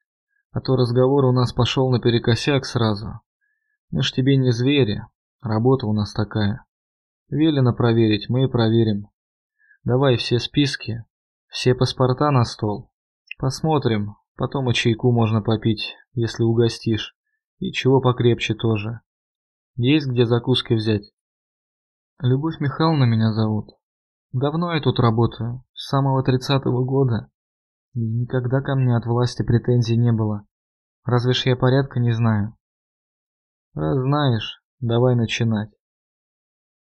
А то разговор у нас пошел наперекосяк сразу. Мы ж тебе не звери, работа у нас такая». Велено проверить, мы и проверим. Давай все списки, все паспорта на стол. Посмотрим, потом и чайку можно попить, если угостишь. И чего покрепче тоже. Есть где закуски взять? Любовь Михайловна меня зовут. Давно я тут работаю, с самого тридцатого года. И никогда ко мне от власти претензий не было. Разве ж я порядка не знаю? Раз знаешь, давай начинать.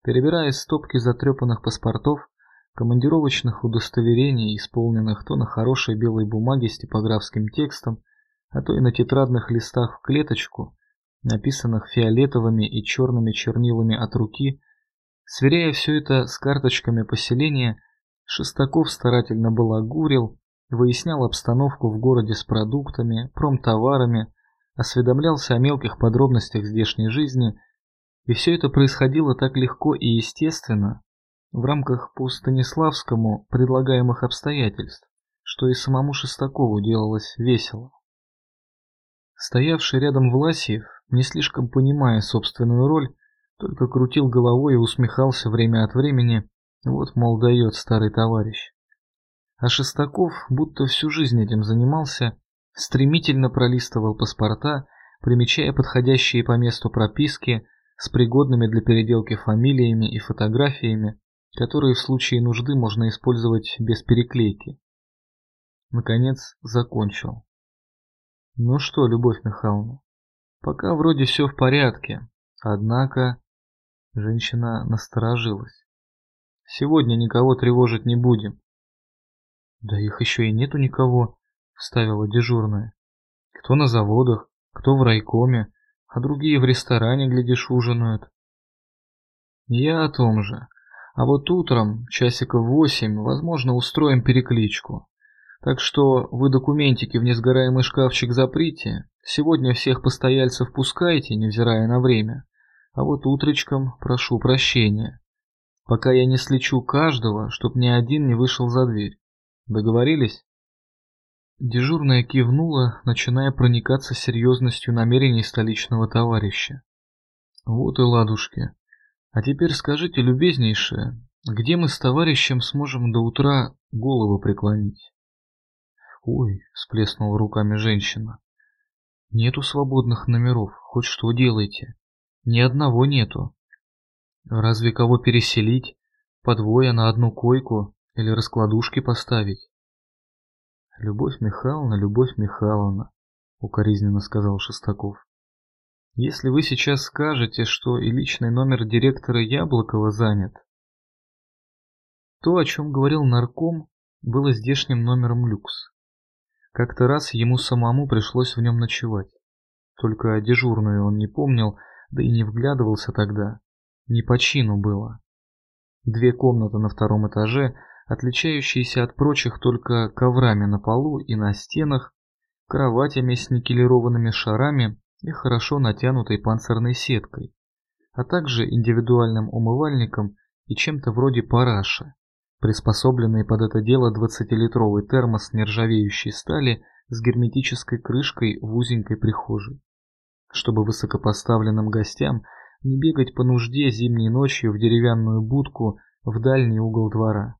Перебирая стопки затрепанных паспортов, командировочных удостоверений, исполненных то на хорошей белой бумаге с типографским текстом, а то и на тетрадных листах в клеточку, написанных фиолетовыми и черными чернилами от руки, сверяя все это с карточками поселения, Шестаков старательно балагурил, выяснял обстановку в городе с продуктами, промтоварами, осведомлялся о мелких подробностях здешней жизни – и все это происходило так легко и естественно, в рамках по Станиславскому предлагаемых обстоятельств, что и самому Шестакову делалось весело. Стоявший рядом Власиев, не слишком понимая собственную роль, только крутил головой и усмехался время от времени, вот, мол, дает старый товарищ. А Шестаков, будто всю жизнь этим занимался, стремительно пролистывал паспорта, примечая подходящие по месту прописки, с пригодными для переделки фамилиями и фотографиями, которые в случае нужды можно использовать без переклейки. Наконец, закончил. Ну что, Любовь Михайловна, пока вроде все в порядке, однако... Женщина насторожилась. Сегодня никого тревожить не будем. Да их еще и нету никого, вставила дежурная. Кто на заводах, кто в райкоме, а другие в ресторане, глядишь, ужинают. Я о том же. А вот утром, часиков восемь, возможно, устроим перекличку. Так что вы документики в несгораемый шкафчик заприте, сегодня всех постояльцев пускайте, невзирая на время. А вот утречком прошу прощения. Пока я не слечу каждого, чтоб ни один не вышел за дверь. Договорились? Дежурная кивнула, начиная проникаться серьезностью намерений столичного товарища. Вот и ладушки. А теперь скажите, любезнейшее, где мы с товарищем сможем до утра голову преклонить? Ой, сплеснула руками женщина. Нету свободных номеров, хоть что делайте. Ни одного нету. Разве кого переселить? По двое на одну койку или раскладушки поставить? Любовь Михайловна, Любовь Михайловна, укоризненно сказал Шестаков. Если вы сейчас скажете, что и личный номер директора Яблокова занят, то, о чем говорил нарком, было здешним номером люкс. Как-то раз ему самому пришлось в нем ночевать. Только дежурную он не помнил, да и не вглядывался тогда. Не по чину было. Две комнаты на втором этаже, отличающиеся от прочих только коврами на полу и на стенах, кроватями с никелированными шарами и хорошо натянутой панцирной сеткой, а также индивидуальным умывальником и чем-то вроде параша, приспособленный под это дело 20-литровый термос нержавеющей стали с герметической крышкой в узенькой прихожей, чтобы высокопоставленным гостям не бегать по нужде зимней ночью в деревянную будку в дальний угол двора.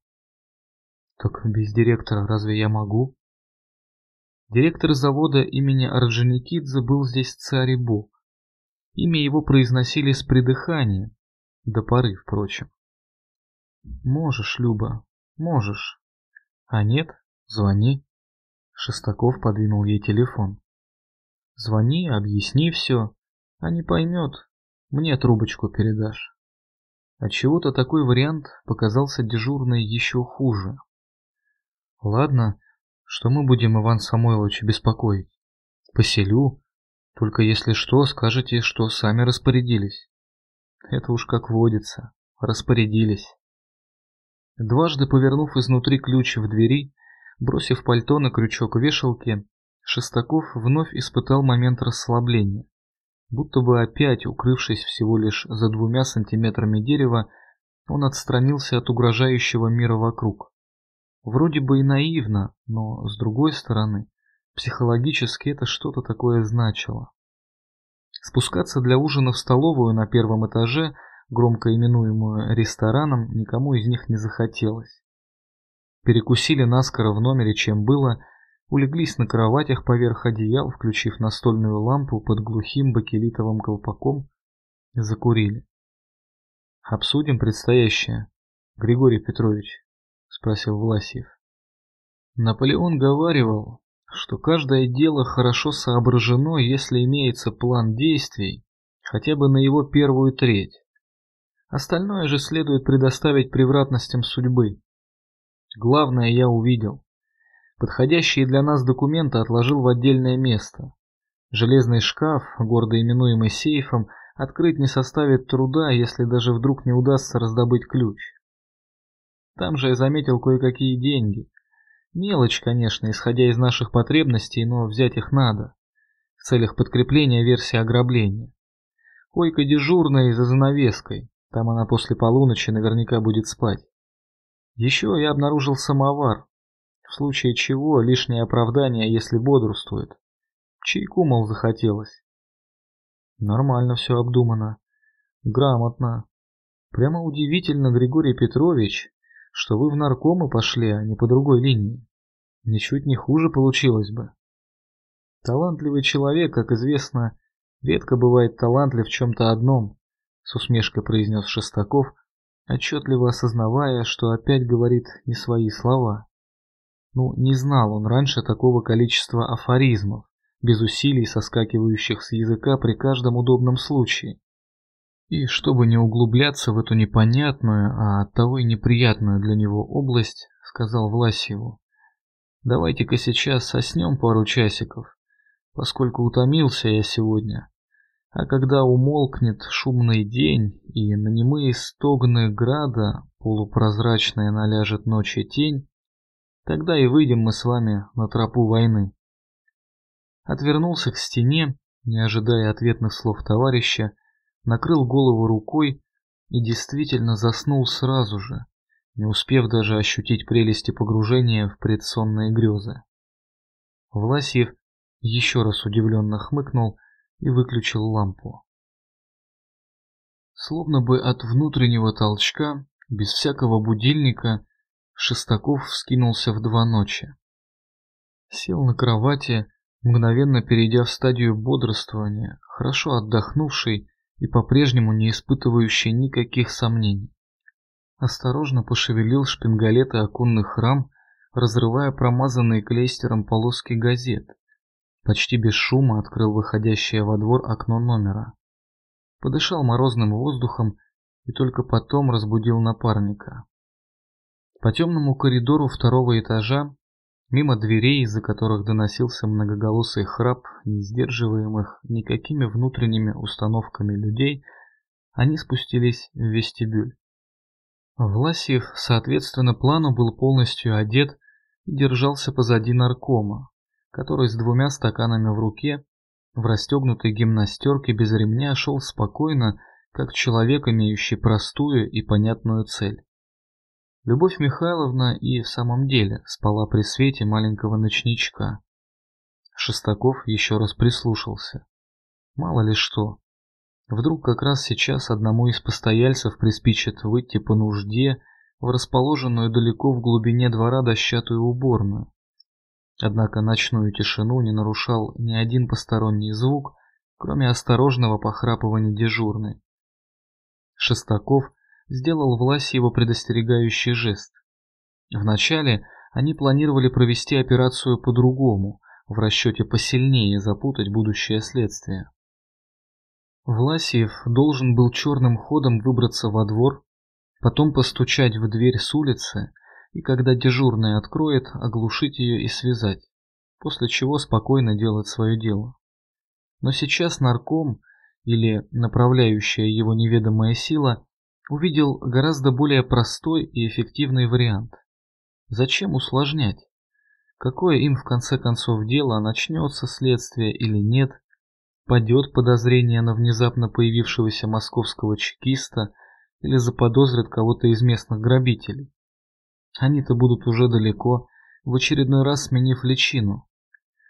Так без директора разве я могу? Директор завода имени Орджоникидзе был здесь царь и бог. Имя его произносили с придыханием, до поры, впрочем. Можешь, Люба, можешь. А нет, звони. Шестаков подвинул ей телефон. Звони, объясни все, а не поймет, мне трубочку передашь. Отчего-то такой вариант показался дежурной еще хуже. Ладно, что мы будем Иван Самойлович беспокоить? Поселю, только если что, скажете, что сами распорядились. Это уж как водится, распорядились. Дважды повернув изнутри ключ в двери, бросив пальто на крючок вешалки, Шестаков вновь испытал момент расслабления. Будто бы опять, укрывшись всего лишь за двумя сантиметрами дерева, он отстранился от угрожающего мира вокруг. Вроде бы и наивно, но с другой стороны, психологически это что-то такое значило. Спускаться для ужина в столовую на первом этаже, громко именуемую рестораном, никому из них не захотелось. Перекусили наскоро в номере, чем было, улеглись на кроватях поверх одеял, включив настольную лампу под глухим бакелитовым колпаком, закурили. «Обсудим предстоящее, Григорий Петрович», спросил Власьев. Наполеон говаривал, что каждое дело хорошо соображено, если имеется план действий, хотя бы на его первую треть. Остальное же следует предоставить превратностям судьбы. Главное я увидел. Подходящие для нас документы отложил в отдельное место. Железный шкаф, гордо именуемый сейфом, открыть не составит труда, если даже вдруг не удастся раздобыть ключ. Там же я заметил кое-какие деньги. Мелочь, конечно, исходя из наших потребностей, но взять их надо. В целях подкрепления версии ограбления. Койка дежурная за занавеской. Там она после полуночи наверняка будет спать. Еще я обнаружил самовар. В случае чего лишнее оправдание, если бодрствует. Чайку, мол, захотелось. Нормально все обдумано. Грамотно. Прямо удивительно, Григорий Петрович, что вы в наркомы пошли, а не по другой линии. Ничуть не хуже получилось бы. Талантливый человек, как известно, редко бывает талантлив в чем-то одном, с усмешкой произнес Шестаков, отчетливо осознавая, что опять говорит не свои слова. Ну, не знал он раньше такого количества афоризмов, без усилий соскакивающих с языка при каждом удобном случае. И чтобы не углубляться в эту непонятную, а оттого и неприятную для него область, сказал Власьеву, давайте-ка сейчас соснем пару часиков, поскольку утомился я сегодня. А когда умолкнет шумный день и на немые стогны града полупрозрачная наляжет ночи тень, тогда и выйдем мы с вами на тропу войны. Отвернулся к стене, не ожидая ответных слов товарища, накрыл голову рукой и действительно заснул сразу же, не успев даже ощутить прелести погружения в предсонные грезы. Власьев еще раз удивленно хмыкнул и выключил лампу. Словно бы от внутреннего толчка, без всякого будильника, Шестаков вскинулся в два ночи. Сел на кровати, мгновенно перейдя в стадию бодрствования, хорошо отдохнувший и по-прежнему не испытывающий никаких сомнений. Осторожно пошевелил шпингалеты оконных рам, разрывая промазанные клейстером полоски газет, Почти без шума открыл выходящее во двор окно номера. Подышал морозным воздухом и только потом разбудил напарника. По темному коридору второго этажа, мимо дверей, из-за которых доносился многоголосый храп, не сдерживаемых никакими внутренними установками людей, они спустились в вестибюль. Власьев, соответственно плану, был полностью одет и держался позади наркома, который с двумя стаканами в руке, в расстегнутой гимнастерке без ремня шел спокойно, как человек, имеющий простую и понятную цель. Любовь Михайловна и в самом деле спала при свете маленького ночничка. Шестаков еще раз прислушался. Мало ли что. Вдруг как раз сейчас одному из постояльцев приспичит выйти по нужде в расположенную далеко в глубине двора дощатую уборную. Однако ночную тишину не нарушал ни один посторонний звук, кроме осторожного похрапывания дежурной. Шестаков сделал Власе его предостерегающий жест. Вначале они планировали провести операцию по-другому, в расчете посильнее запутать будущее следствие. Власиев должен был черным ходом выбраться во двор, потом постучать в дверь с улицы и, когда дежурный откроет, оглушить ее и связать, после чего спокойно делать свое дело. Но сейчас нарком или направляющая его неведомая сила увидел гораздо более простой и эффективный вариант. Зачем усложнять? Какое им в конце концов дело, начнется следствие или нет, падет подозрение на внезапно появившегося московского чекиста или заподозрит кого-то из местных грабителей. Они-то будут уже далеко, в очередной раз сменив личину.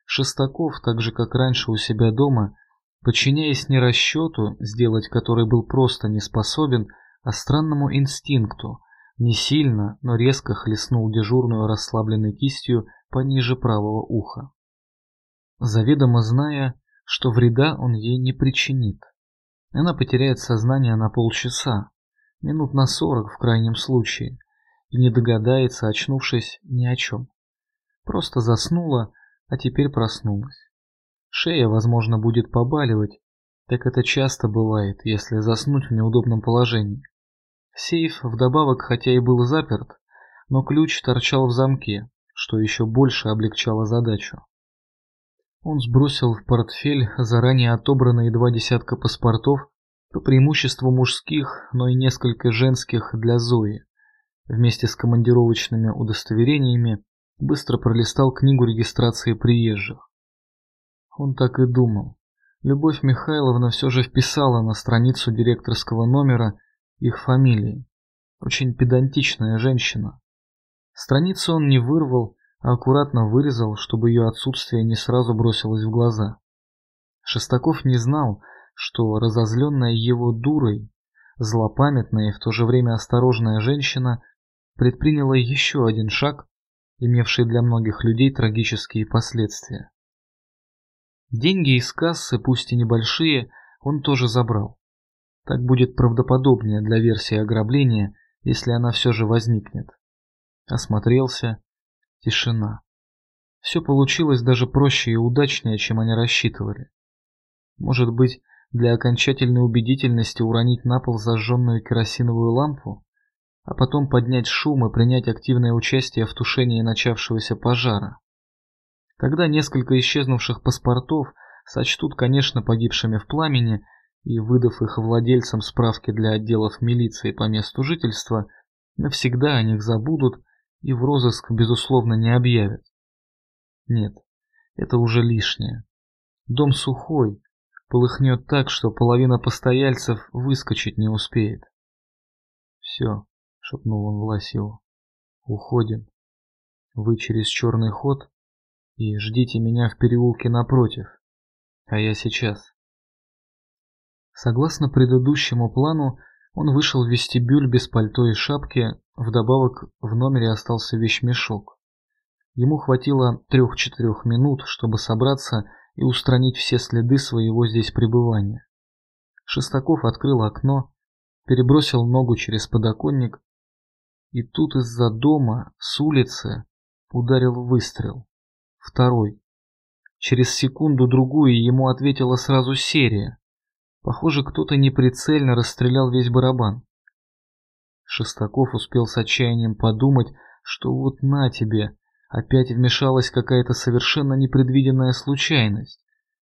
Шестаков, так же как раньше у себя дома, подчиняясь не расчету, сделать который был просто не способен, а странному инстинкту, не сильно, но резко хлестнул дежурную расслабленной кистью пониже правого уха. Заведомо зная, что вреда он ей не причинит. Она потеряет сознание на полчаса, минут на сорок в крайнем случае, и не догадается, очнувшись ни о чем. Просто заснула, а теперь проснулась. Шея, возможно, будет побаливать, так это часто бывает, если заснуть в неудобном положении. Сейф вдобавок хотя и был заперт, но ключ торчал в замке, что еще больше облегчало задачу. Он сбросил в портфель заранее отобранные два десятка паспортов, по преимуществу мужских, но и несколько женских для Зои. Вместе с командировочными удостоверениями быстро пролистал книгу регистрации приезжих. Он так и думал. Любовь Михайловна все же вписала на страницу директорского номера их фамилии. Очень педантичная женщина. Страницу он не вырвал, а аккуратно вырезал, чтобы ее отсутствие не сразу бросилось в глаза. Шестаков не знал, что разозленная его дурой, злопамятная и в то же время осторожная женщина предприняла еще один шаг, имевший для многих людей трагические последствия. Деньги из кассы, пусть и небольшие, он тоже забрал. Так будет правдоподобнее для версии ограбления, если она все же возникнет. Осмотрелся, Тишина. Все получилось даже проще и удачнее, чем они рассчитывали. Может быть, для окончательной убедительности уронить на пол зажженную керосиновую лампу, а потом поднять шум и принять активное участие в тушении начавшегося пожара. Тогда несколько исчезнувших паспортов сочтут, конечно, погибшими в пламени, и, выдав их владельцам справки для отделов милиции по месту жительства, навсегда о них забудут и в розыск, безусловно, не объявят. Нет, это уже лишнее. Дом сухой, полыхнет так, что половина постояльцев выскочить не успеет. «Все», — шепнул он Власилу, — «уходим. Вы через черный ход и ждите меня в переулке напротив, а я сейчас». Согласно предыдущему плану, он вышел в вестибюль без пальто и шапки, вдобавок в номере остался вещмешок. Ему хватило трех-четырех минут, чтобы собраться и устранить все следы своего здесь пребывания. Шестаков открыл окно, перебросил ногу через подоконник, и тут из-за дома, с улицы, ударил выстрел. Второй. Через секунду-другую ему ответила сразу серия. Похоже, кто-то неприцельно расстрелял весь барабан. Шестаков успел с отчаянием подумать, что вот на тебе, опять вмешалась какая-то совершенно непредвиденная случайность,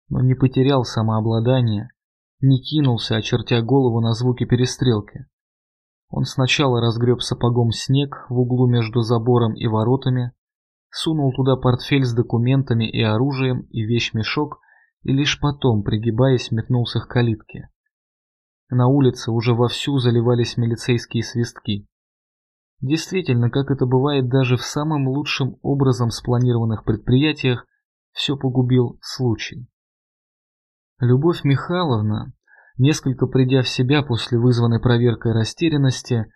но не потерял самообладание, не кинулся, очертя голову на звуки перестрелки. Он сначала разгреб сапогом снег в углу между забором и воротами, сунул туда портфель с документами и оружием и вещмешок и лишь потом, пригибаясь, метнулся к калитке. На улице уже вовсю заливались милицейские свистки. Действительно, как это бывает даже в самом лучшем образом спланированных предприятиях, все погубил случай. Любовь Михайловна, несколько придя в себя после вызванной проверкой растерянности,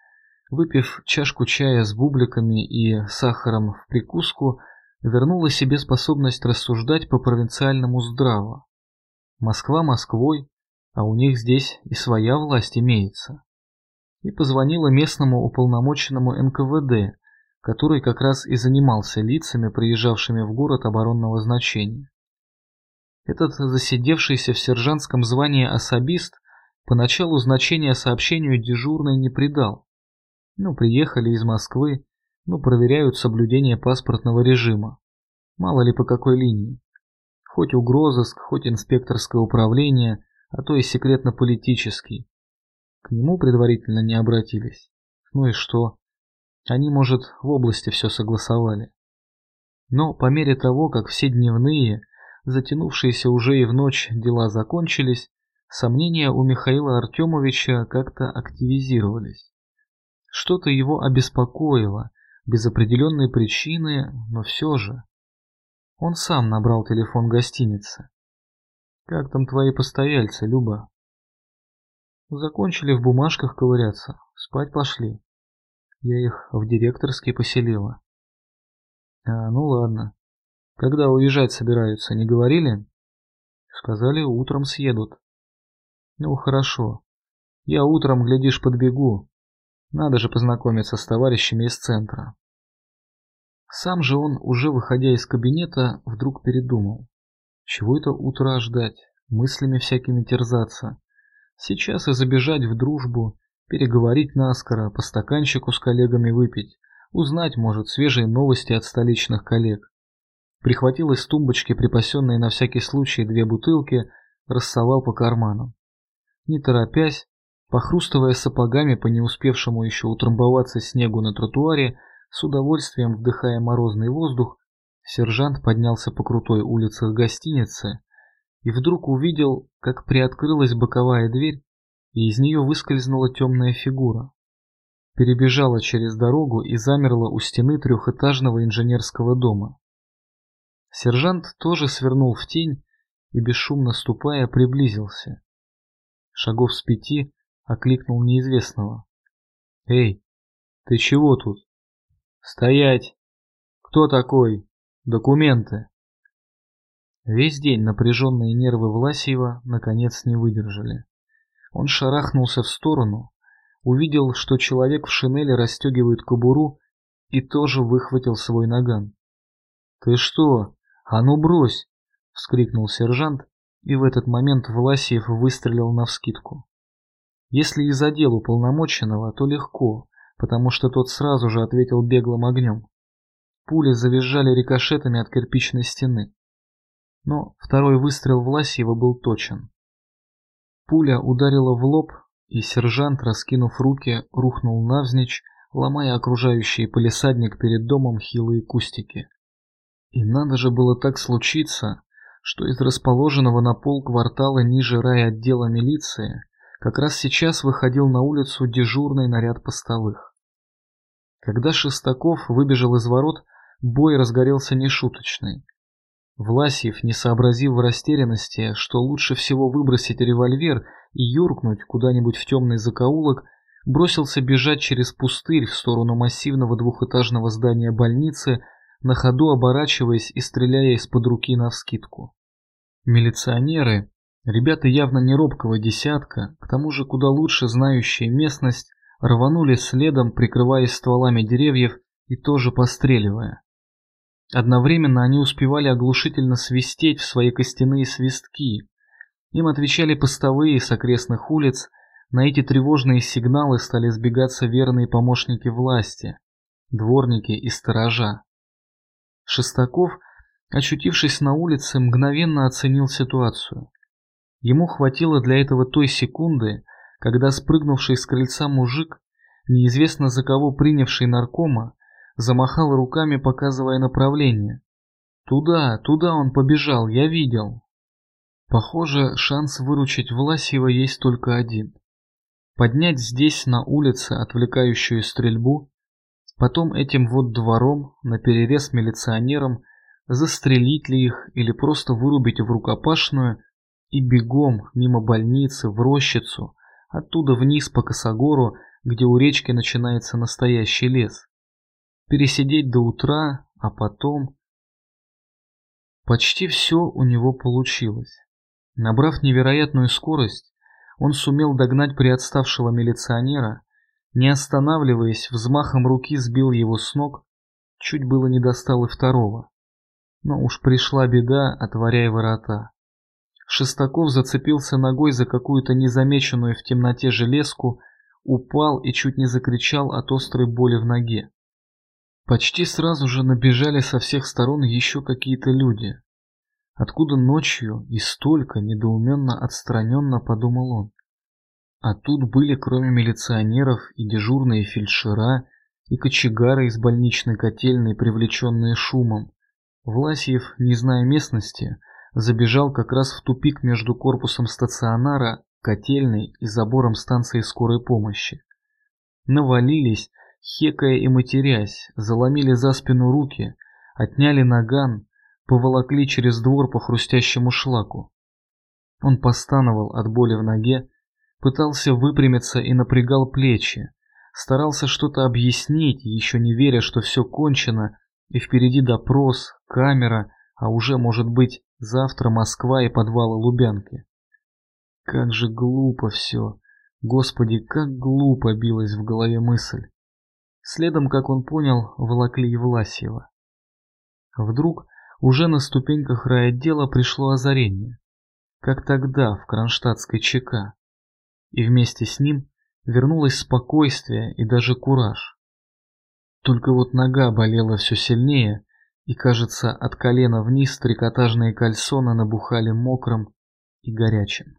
выпив чашку чая с бубликами и сахаром в прикуску, вернула себе способность рассуждать по-провинциальному здраво. Москва Москвой, а у них здесь и своя власть имеется. И позвонила местному уполномоченному НКВД, который как раз и занимался лицами, приезжавшими в город оборонного значения. Этот засидевшийся в сержантском звании особист поначалу значения сообщению дежурной не придал. Ну, приехали из Москвы, ну, проверяют соблюдение паспортного режима. Мало ли по какой линии. Хоть угрозыск, хоть инспекторское управление, а то и секретно-политический. К нему предварительно не обратились. Ну и что? Они, может, в области все согласовали. Но по мере того, как все дневные, затянувшиеся уже и в ночь дела закончились, сомнения у Михаила Артемовича как-то активизировались. Что-то его обеспокоило, без определенной причины, но все же. Он сам набрал телефон гостиницы. «Как там твои постояльцы, Люба?» «Закончили в бумажках ковыряться, спать пошли. Я их в директорский поселила». «А, ну ладно. Когда уезжать собираются, не говорили? Сказали, утром съедут. Ну, хорошо. Я утром, глядишь, подбегу. Надо же познакомиться с товарищами из центра. Сам же он, уже выходя из кабинета, вдруг передумал. Чего это утро ждать, мыслями всякими терзаться. Сейчас и забежать в дружбу, переговорить наскоро, по стаканчику с коллегами выпить, узнать, может, свежие новости от столичных коллег прихватил из тумбочки припасенные на всякий случай две бутылки, рассовал по карманам. Не торопясь, похрустывая сапогами по не успевшему еще утрамбоваться снегу на тротуаре, с удовольствием вдыхая морозный воздух, сержант поднялся по крутой улице гостиницы и вдруг увидел, как приоткрылась боковая дверь, и из нее выскользнула темная фигура. Перебежала через дорогу и замерла у стены трехэтажного инженерского дома. Сержант тоже свернул в тень и, бесшумно ступая, приблизился. Шагов с пяти окликнул неизвестного. «Эй, ты чего тут?» «Стоять! Кто такой? Документы!» Весь день напряженные нервы Власьева наконец не выдержали. Он шарахнулся в сторону, увидел, что человек в шинели расстегивает кобуру и тоже выхватил свой наган. «Ты что, «А ну брось!» — вскрикнул сержант, и в этот момент Власиев выстрелил навскидку. Если и задел уполномоченного, то легко, потому что тот сразу же ответил беглым огнем. Пули завизжали рикошетами от кирпичной стены. Но второй выстрел Власиева был точен. Пуля ударила в лоб, и сержант, раскинув руки, рухнул навзничь, ломая окружающий полисадник перед домом хилые кустики. И надо же было так случиться, что из расположенного на полквартала ниже райотдела милиции как раз сейчас выходил на улицу дежурный наряд постовых. Когда Шестаков выбежал из ворот, бой разгорелся нешуточный. Власьев, не сообразив в растерянности, что лучше всего выбросить револьвер и юркнуть куда-нибудь в темный закоулок, бросился бежать через пустырь в сторону массивного двухэтажного здания больницы, на ходу оборачиваясь и стреляя из-под руки навскидку. Милиционеры, ребята явно не робкого десятка, к тому же куда лучше знающие местность, рванули следом, прикрываясь стволами деревьев и тоже постреливая. Одновременно они успевали оглушительно свистеть в свои костяные свистки. Им отвечали постовые с окрестных улиц, на эти тревожные сигналы стали сбегаться верные помощники власти, дворники и сторожа. Шестаков, очутившись на улице, мгновенно оценил ситуацию. Ему хватило для этого той секунды, когда спрыгнувший с крыльца мужик, неизвестно за кого принявший наркома, замахал руками, показывая направление. Туда, туда он побежал, я видел. Похоже, шанс выручить Власьева есть только один. Поднять здесь, на улице, отвлекающую стрельбу, потом этим вот двором, на перерез милиционерам, застрелить ли их или просто вырубить в рукопашную и бегом мимо больницы в рощицу, оттуда вниз по косогору, где у речки начинается настоящий лес. Пересидеть до утра, а потом... Почти все у него получилось. Набрав невероятную скорость, он сумел догнать приотставшего милиционера, не останавливаясь, взмахом руки сбил его с ног, чуть было не достал и второго. Но уж пришла беда, отворяя ворота. Шестаков зацепился ногой за какую-то незамеченную в темноте железку, упал и чуть не закричал от острой боли в ноге. Почти сразу же набежали со всех сторон еще какие-то люди. Откуда ночью и столько недоуменно отстраненно подумал он. А тут были кроме милиционеров и дежурные фельдшера, и кочегары из больничной котельной, привлеченные шумом. Власьев, не зная местности, забежал как раз в тупик между корпусом стационара, котельной и забором станции скорой помощи. Навалились, хекая и матерясь, заломили за спину руки, отняли наган, поволокли через двор по хрустящему шлаку. Он постановал от боли в ноге, пытался выпрямиться и напрягал плечи, старался что-то объяснить, еще не веря, что все кончено, и впереди допрос, камера, а уже, может быть, Завтра Москва и подвалы Лубянки. Как же глупо все. Господи, как глупо билась в голове мысль. Следом, как он понял, волокли и Власьева. Вдруг уже на ступеньках райотдела пришло озарение, как тогда в Кронштадтской ЧК, и вместе с ним вернулось спокойствие и даже кураж. Только вот нога болела все сильнее, и, кажется, от колена вниз трикотажные кальсоны набухали мокрым и горячим.